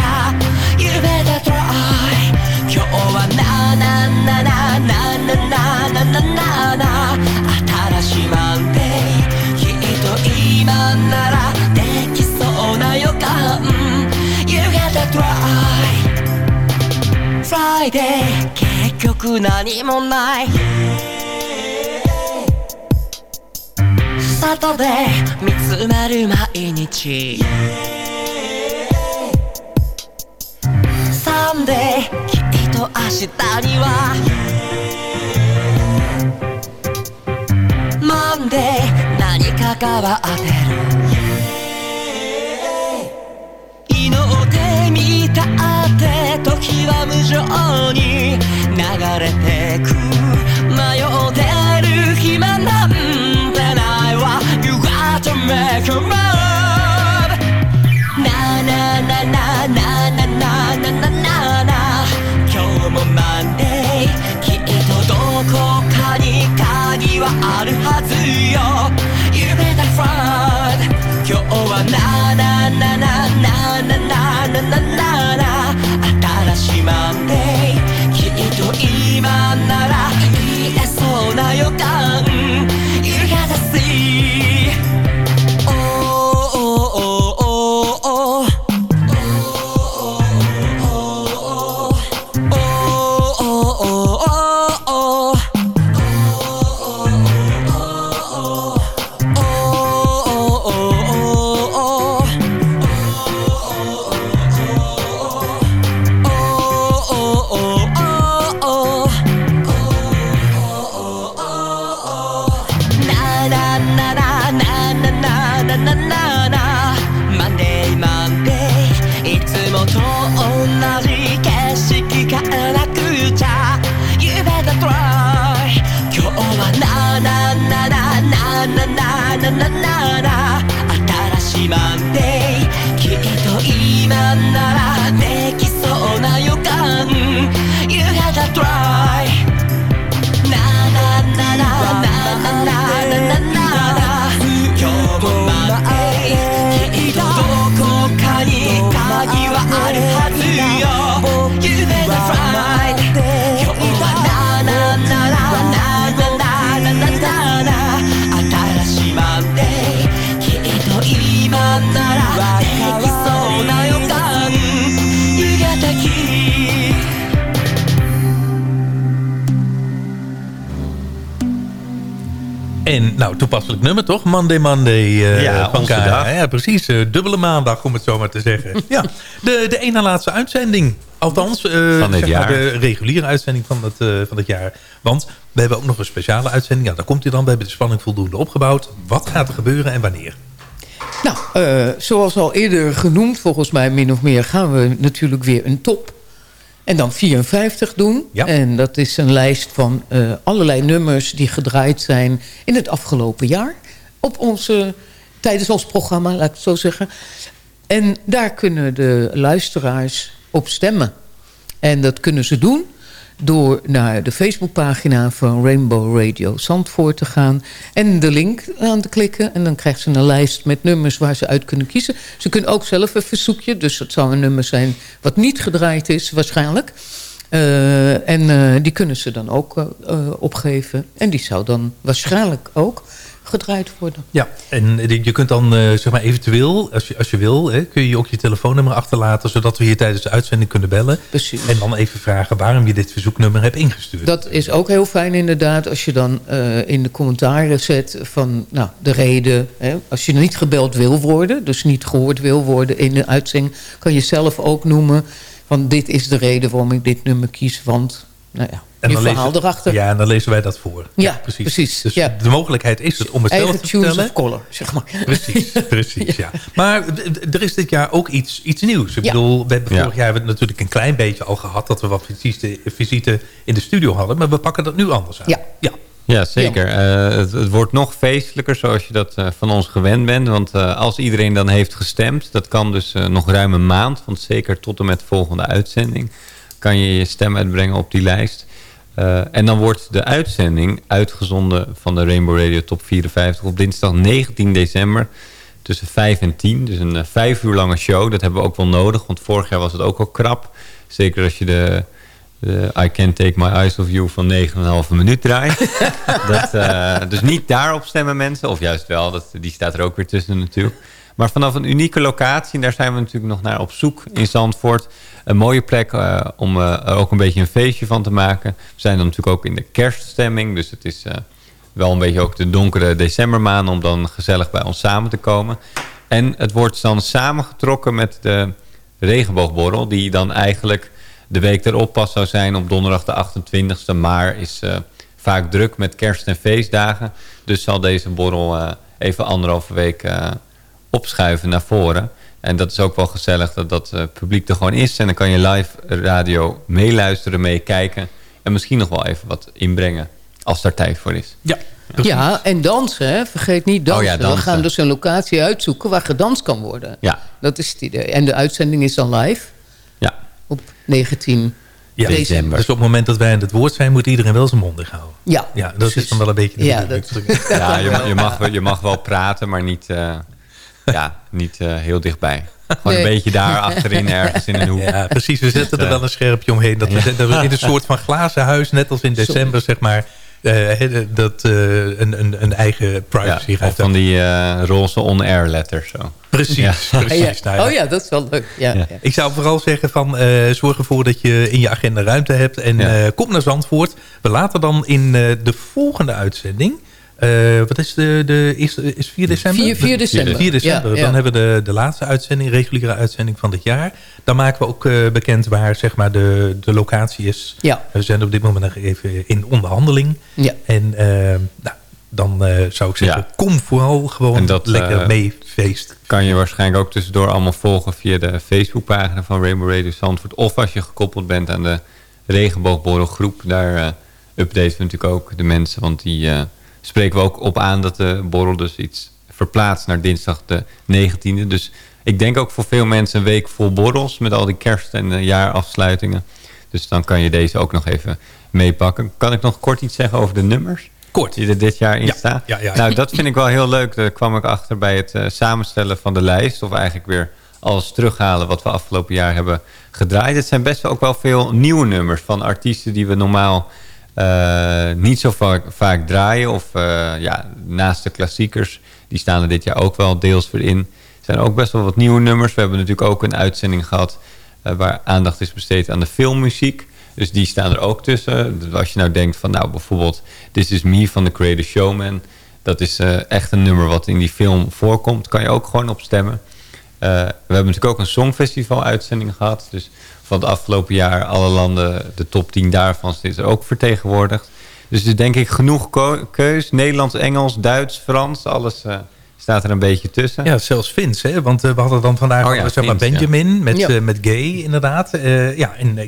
結局何もない。サタデー見つめる毎日。サンデーきっと明日には。マンデー何かが当てる。は無情に流れてく迷ってる暇なんてないわ You got to make a move ななななななななななな今日もマンデーきっとどこかに鍵はあるはずよ You better find Monday Monday eh, Ja, dag. Ja, precies. eh, dubbele maandag, om het zo maar te zeggen. ja, de, de ene laatste uitzending. Althans, eh, Van dit zeg maar jaar. de reguliere uitzending van het, eh, van het jaar. Want we hebben ook nog een speciale uitzending. Ja, daar komt hij dan. We hebben de spanning voldoende opgebouwd. Wat gaat er gebeuren en wanneer? Nou, eh, zoals al eerder genoemd, volgens mij min of meer... gaan we natuurlijk weer een top. En dan 54 doen. En dat is een lijst van eh, allerlei nummers... die gedraaid zijn in het afgelopen jaar. Op onze, tijdens ons programma, laat ik het zo zeggen. En daar kunnen de luisteraars op stemmen. En dat kunnen ze doen door naar de Facebookpagina van Rainbow Radio Zandvoort te gaan... en de link aan te klikken. En dan krijgen ze een lijst met nummers waar ze uit kunnen kiezen. Ze kunnen ook zelf een verzoekje. Dus het zou een nummer zijn wat niet gedraaid is, waarschijnlijk. Eh, en eh, die kunnen ze dan ook eh, opgeven. En die zou dan waarschijnlijk ook gedraaid worden. Ja, en je kunt dan eh, zeg maar eventueel, als je, als je wil... Hè, kun je ook je telefoonnummer achterlaten... zodat we hier tijdens de uitzending kunnen bellen. Precies. En dan even vragen waarom je dit verzoeknummer hebt ingestuurd. Dat is ook heel fijn inderdaad als je dan eh, in de commentaren zet van nou, de reden. Hè, als je niet gebeld wil worden, dus niet gehoord wil worden in de uitzending... kan je zelf ook noemen van dit is de reden waarom ik dit nummer kies. Want nou ja, En je dan verhaal lezen, erachter. Ja, en dan lezen wij dat voor. Ja, precies. Dus ja. de mogelijkheid is het om het zelf Eigen te choose vertellen. of color, zeg maar. Precies, precies ja. Maar er is dit jaar ook iets, iets nieuws. Ik Ja. bedoel, we hebben Ja. vorig jaar hebben we het natuurlijk een klein beetje al gehad... dat we wat visite, visite in de studio hadden. Maar we pakken dat nu anders aan. Ja. ja. Ja, zeker. Eh, het, het wordt nog feestelijker zoals je dat eh, van ons gewend bent. Want eh, als iedereen dan heeft gestemd, dat kan dus nog ruim een maand. Want zeker tot en met de volgende uitzending kan je je stem uitbrengen op die lijst. Eh, en dan wordt de uitzending uitgezonden van de Rainbow Radio Top 54 op dinsdag 19 december tussen 5 en 10. Dus een eh, vijf uur lange show. Dat hebben we ook wel nodig, want vorig jaar was het ook al krap. Zeker als je de de I Can't Take My Eyes Off You van 9,5 minuut draai. dat, eh, dus niet daarop stemmen mensen. Of juist wel, dat, die staat er ook weer tussen natuurlijk. Maar vanaf een unieke locatie, en daar zijn we natuurlijk nog naar op zoek in Zandvoort. Een mooie plek eh, om eh, er ook een beetje een feestje van te maken. We zijn dan natuurlijk ook in de kerststemming. Dus het is eh, wel een beetje ook de donkere decembermaanden om dan gezellig bij ons samen te komen. En het wordt dan samengetrokken met de regenboogborrel. Die dan eigenlijk de week erop pas zou zijn op donderdag de 28e. Maar is vaak druk met kerst- en feestdagen. Dus zal deze borrel even anderhalve week opschuiven naar voren. En dat is ook wel gezellig dat dat uh, publiek er gewoon is. En dan kan je live radio meeluisteren, meekijken. En misschien nog wel even wat inbrengen als daar tijd voor is. Ja, ja en dansen, hè? vergeet niet dansen. Oh ja, dansen. We gaan dus een locatie uitzoeken waar gedanst kan worden. Ja. Dat is het idee. En de uitzending is dan live. Ja. Op 19 Ja, december. Dus op het moment dat wij aan het woord zijn... moet iedereen wel zijn mond dicht houden. Ja, Ja, dat is dan wel een beetje... de Ja, dat- Ja, je, je, mag, wel- je mag wel praten, maar niet, eh, ja, niet eh, heel dichtbij. Gewoon Nee. een beetje daar achterin ergens in een hoek. Ja, precies. We zetten er eh, wel een scherpje omheen. Dat we, dat we in een soort van glazen huis, net als in december, zeg maar... eh, hè, dat eh, een, een, een eigen privacy Ja, gaat of van die eh, roze on-air letters zo. Precies, Ja. precies. Nou ja. Oh ja, dat is wel leuk. Ja, ja. Ik zou vooral zeggen van eh, zorg ervoor dat je in je agenda ruimte hebt. En Ja. eh, kom naar Zandvoort. We laten dan in eh, de volgende uitzending... eh, wat is de, de eerste, is 4 december? 4, 4 december. 4 december. Ja, ja. Dan hebben we de, de laatste uitzending, reguliere uitzending van dit jaar. Dan maken we ook eh, bekend waar zeg maar, de, de locatie is. Ja. We zijn op dit moment nog even in onderhandeling. Ja. En eh, nou, dan eh, zou ik zeggen, Ja. kom vooral gewoon En dat, lekker mee feest. Kan je waarschijnlijk ook tussendoor allemaal volgen via de Facebookpagina van Rainbow Radio Zandvoort. Of als je gekoppeld bent aan de regenboogborrelgroep. Daar eh updaten we natuurlijk ook de mensen. Want die eh, spreken we ook op aan dat de borrel dus iets verplaatst naar dinsdag de 19e. Dus ik denk ook voor veel mensen een week vol borrels. Met al die kerst- en eh, jaarafsluitingen. Dus dan kan je deze ook nog even meepakken. Kan ik nog kort iets zeggen over de nummers? Kort. Die er dit jaar in Ja, staan? ja, ja. Nou, dat vind ik wel heel leuk. Daar kwam ik achter bij het eh, samenstellen van de lijst. Of eigenlijk weer alles terughalen wat we afgelopen jaar hebben gedraaid. Het zijn best wel ook wel veel nieuwe nummers van artiesten die we normaal eh, niet zo vaak, vaak draaien. Of eh, ja, naast de klassiekers, die staan er dit jaar ook wel deels voor in. Er zijn ook best wel wat nieuwe nummers. We hebben natuurlijk ook een uitzending gehad eh, waar aandacht is besteed aan de filmmuziek. Dus die staan er ook tussen. Dus Als je nou denkt van nou bijvoorbeeld This Is Me van The Creator Showman. Dat is echt een nummer wat in die film voorkomt. Kan je ook gewoon op stemmen. Eh, we hebben natuurlijk ook een songfestival uitzending gehad. Dus van het afgelopen jaar alle landen, de top 10 daarvan is er ook vertegenwoordigd. Dus er is denk ik genoeg keus. Nederlands, Engels, Duits, Frans, alles eh, staat er een beetje tussen. Ja, zelfs Vince, hè? want eh, we hadden dan vandaag Oh ja, zeg maar Vince, ja. Benjamin met, Ja. eh, met Gay inderdaad. Eh, ja, en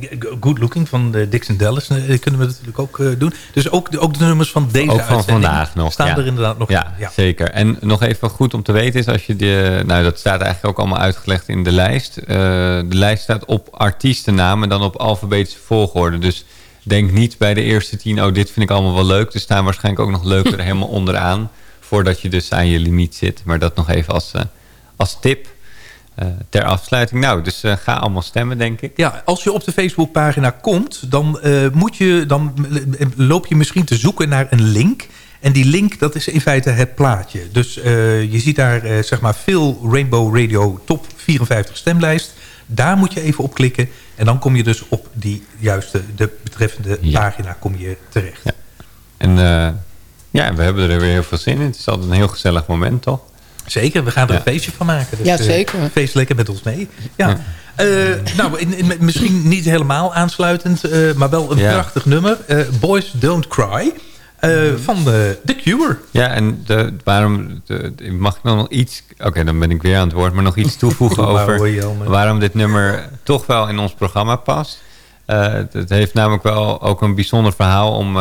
Good Looking van de Dixon Dallas kunnen we natuurlijk ook eh, doen. Dus ook, de- ook de nummers van deze ook van uitzending vandaag nog. staan ja. er inderdaad nog ja, in. Zeker. En nog even goed om te weten is als je de, nou dat staat eigenlijk ook allemaal uitgelegd in de lijst. Eh, de lijst staat op artiestennamen en dan op alfabetische volgorde. Dus denk niet bij de eerste tien, oh dit vind ik allemaal wel leuk. Er staan waarschijnlijk ook nog leuker helemaal onderaan. Voordat je dus aan je limiet zit. Maar dat nog even als, eh, als tip eh, ter afsluiting. Nou, dus eh, ga allemaal stemmen denk ik. Ja, als je op de Facebookpagina komt, dan, moet je, dan loop je misschien te zoeken naar een link. En die link, dat is in feite het plaatje. Dus je ziet daar zeg maar veel Rainbow Radio top 54 stemlijst. Daar moet je even op klikken. En dan kom je dus op die juiste, de betreffende Ja. pagina kom je terecht. Ja. En ja, we hebben er weer heel veel zin in. Het is altijd een heel gezellig moment, toch? Zeker, we gaan er Ja. een feestje van maken. Dus, Ja, eh, zeker. feest lekker met ons mee. Ja. Eh, nou, in, in- misschien niet helemaal aansluitend, eh, maar wel een Ja. prachtig nummer. Eh, Boys Don't Cry. eh, van de The Cure. Ja, en de, waarom de, mag ik nog iets... Oké, dan ben ik weer aan het woord, maar nog iets toevoegen over waarom dit nummer toch wel in ons programma past. Eh, het, het heeft namelijk wel ook een bijzonder verhaal om...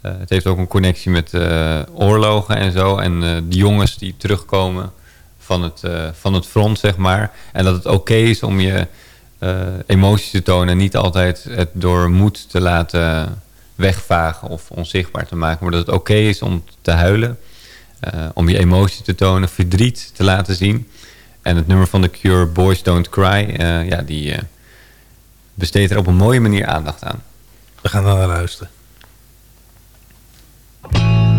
eh, het heeft ook een connectie met eh, oorlogen en zo. En eh, de jongens die terugkomen van het, van het front, zeg maar. En dat het oké is om je emoties te tonen. En niet altijd het door moed te laten wegvagen of onzichtbaar te maken. Maar dat het oké is om te huilen. om je emotie te tonen, verdriet te laten zien. En het nummer van The Cure, Boys Don't Cry, ja, die, besteedt er op een mooie manier aandacht aan. We gaan er naar luisteren. I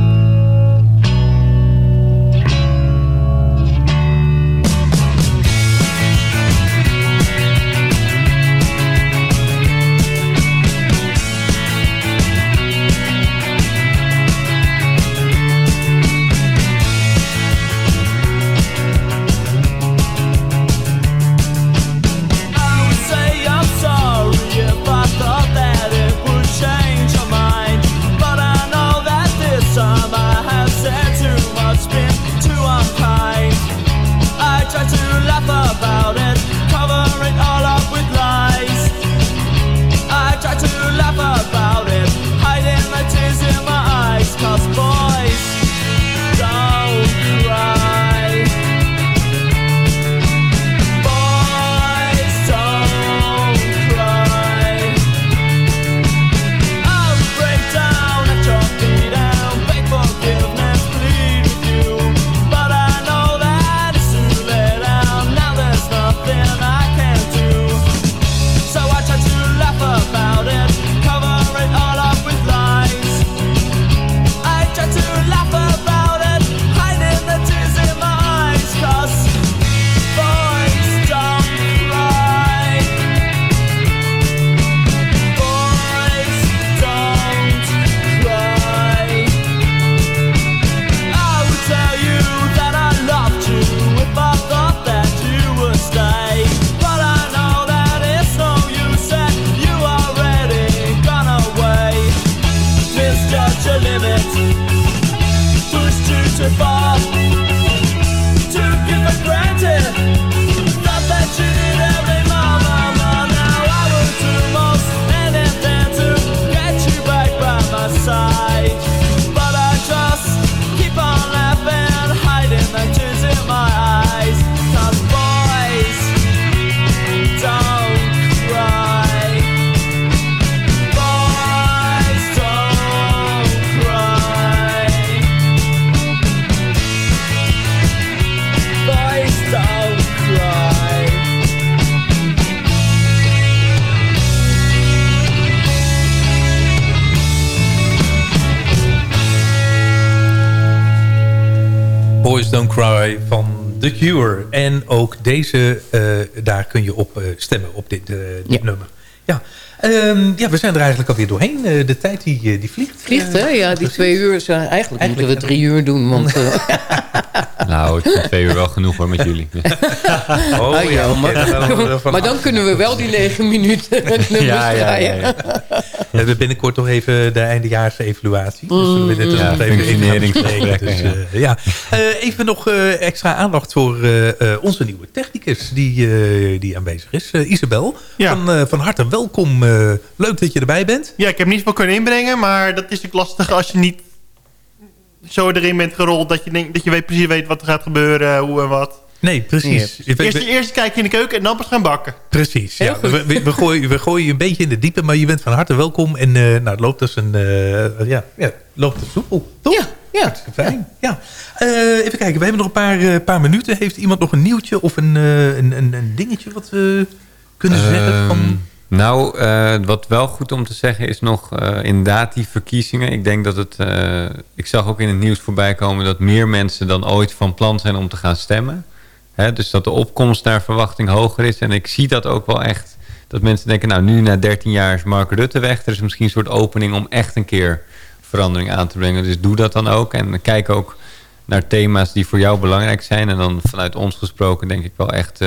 Don't Cry van The Cure. En ook deze, eh, daar kun je op eh, stemmen, op dit, eh, dit nummer. Ja. Ehm, ja, we zijn er eigenlijk alweer doorheen. Eh, de tijd die, eh, die vliegt. Vliegt, hè? Ja, die twee uur. Zijn, eigenlijk, moeten we drie uur doen. Want, eh, Nou, ik vind twee uur wel genoeg hoor met jullie. Oh, ah, ja, maar, maar dan kunnen we wel die negen minuten nummers Ja, ja, ja, ja. We hebben binnenkort nog even de eindejaarsevaluatie. Dus Mm. we willen Ja, het even, even gaan functioneringsgesprekken, bespreken. Dus, ja. eh, ja. Eh, even nog eh, extra aandacht voor eh, eh, onze nieuwe technicus die, eh, die aanwezig is. Eh, Isabel, Ja. van, eh, van harte welkom. Eh, leuk dat je erbij bent. Ja, ik heb niet veel kunnen inbrengen, maar dat is ook lastig als je niet zo erin bent gerold dat je, denkt, dat je weet, precies weet wat er gaat gebeuren, hoe en wat. Nee, precies. Eerst, eerst kijk je in de keuken en dan pas gaan bakken. Precies, ja. We, we, we gooien, we gooien je een beetje in de diepe, maar je bent van harte welkom. En eh, nou, het loopt dus een, eh, ja, ja, het loopt dus soepel, toch? Ja, ja. Hartstikke fijn, ja. Eh, even kijken, we hebben nog een paar, eh, paar minuten. Heeft iemand nog een nieuwtje of een, eh, een, een, een dingetje wat we kunnen zeggen? Van... Nou, eh, wat wel goed om te zeggen is nog eh, inderdaad die verkiezingen. Ik denk dat het... eh, ik zag ook in het nieuws voorbij komen dat meer mensen dan ooit van plan zijn om te gaan stemmen. Hè, dus dat de opkomst naar verwachting hoger is. En ik zie dat ook wel echt. Dat mensen denken, nou nu na 13 jaar is Mark Rutte weg. Er is misschien een soort opening om echt een keer verandering aan te brengen. Dus doe dat dan ook. En kijk ook naar thema's die voor jou belangrijk zijn. En dan vanuit ons gesproken denk ik wel echt...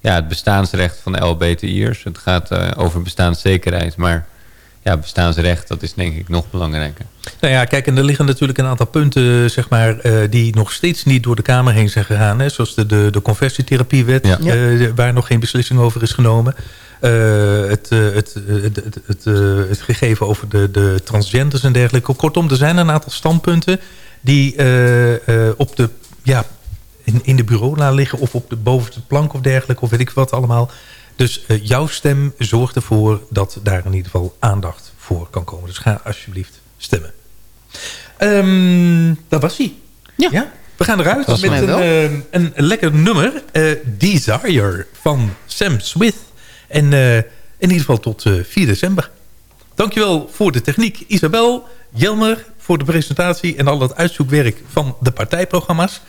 ja, het bestaansrecht van de LBTI'ers. Het gaat eh, over bestaanszekerheid. Maar ja, bestaansrecht, dat is denk ik nog belangrijker. Nou ja, kijk, en er liggen natuurlijk een aantal punten, zeg maar, eh, die nog steeds niet door de Kamer heen zijn gegaan. Hè? Zoals de, de, de conversietherapiewet, Ja. eh, waar nog geen beslissing over is genomen. Eh, het, eh, het, het, het, het, eh, het gegeven over de, de transgenders en dergelijke. Kortom, er zijn een aantal standpunten die eh, eh, op de, ja, in, in de bureau liggen... of op de, bovenste plank of dergelijke, of weet ik wat allemaal. Dus eh, jouw stem zorgt ervoor dat daar in ieder geval aandacht voor kan komen. Dus ga alsjeblieft stemmen. Ehm, dat was hij. Ja. ja. We gaan eruit met een, eh, een, lekker nummer. Uh, Desire van Sam Smith. En in ieder geval tot 4 december. Dankjewel voor de techniek Isabel, Jelmer... voor de presentatie en al dat uitzoekwerk van de partijprogramma's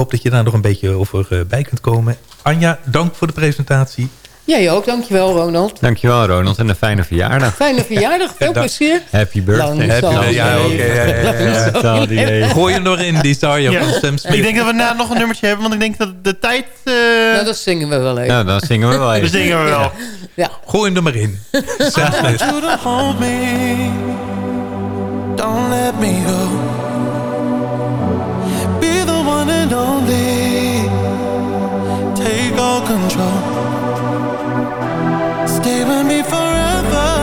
hoop dat je daar nog een beetje over eh, bij kunt komen. Anja, dank voor de presentatie. Jij ook, dankjewel Ronald. Dankjewel Ronald en een fijne verjaardag. Fijne verjaardag, veel plezier. Happy birthday. Happy birthday. Ja, ja, ja, Gooi hem nog in, je van Sam Smith. Ik denk dat we na nog een nummertje hebben, want ik denk dat de tijd... Eh, nou, dat zingen we wel even. Nou, dat zingen we wel even. zingen we wel. Ja. Gooi hem er maar in. Sam dus. Smith. Don't let me go. Take all control. Stay with me forever.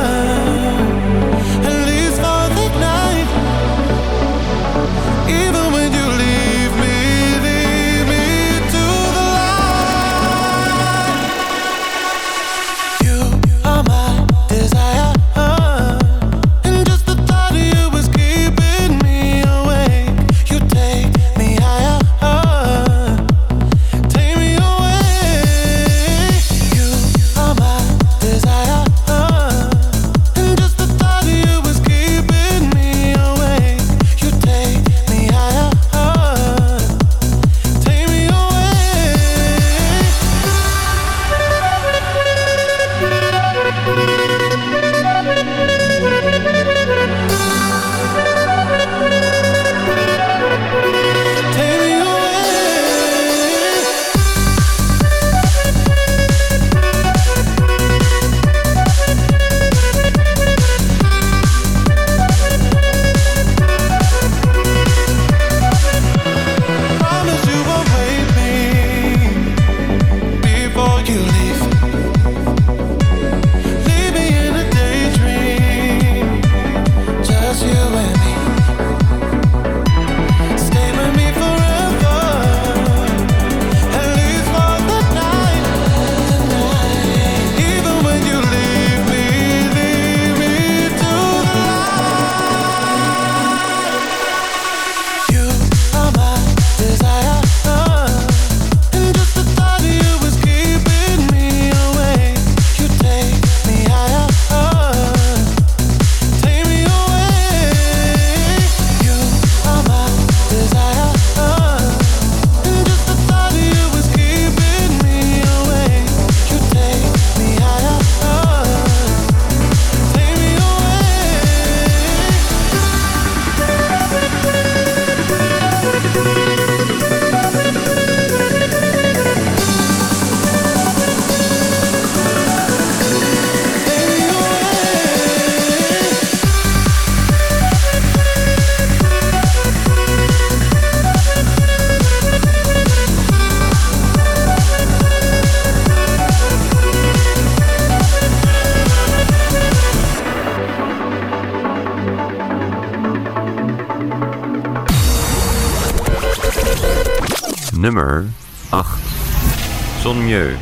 milieu.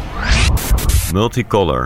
Multicolor.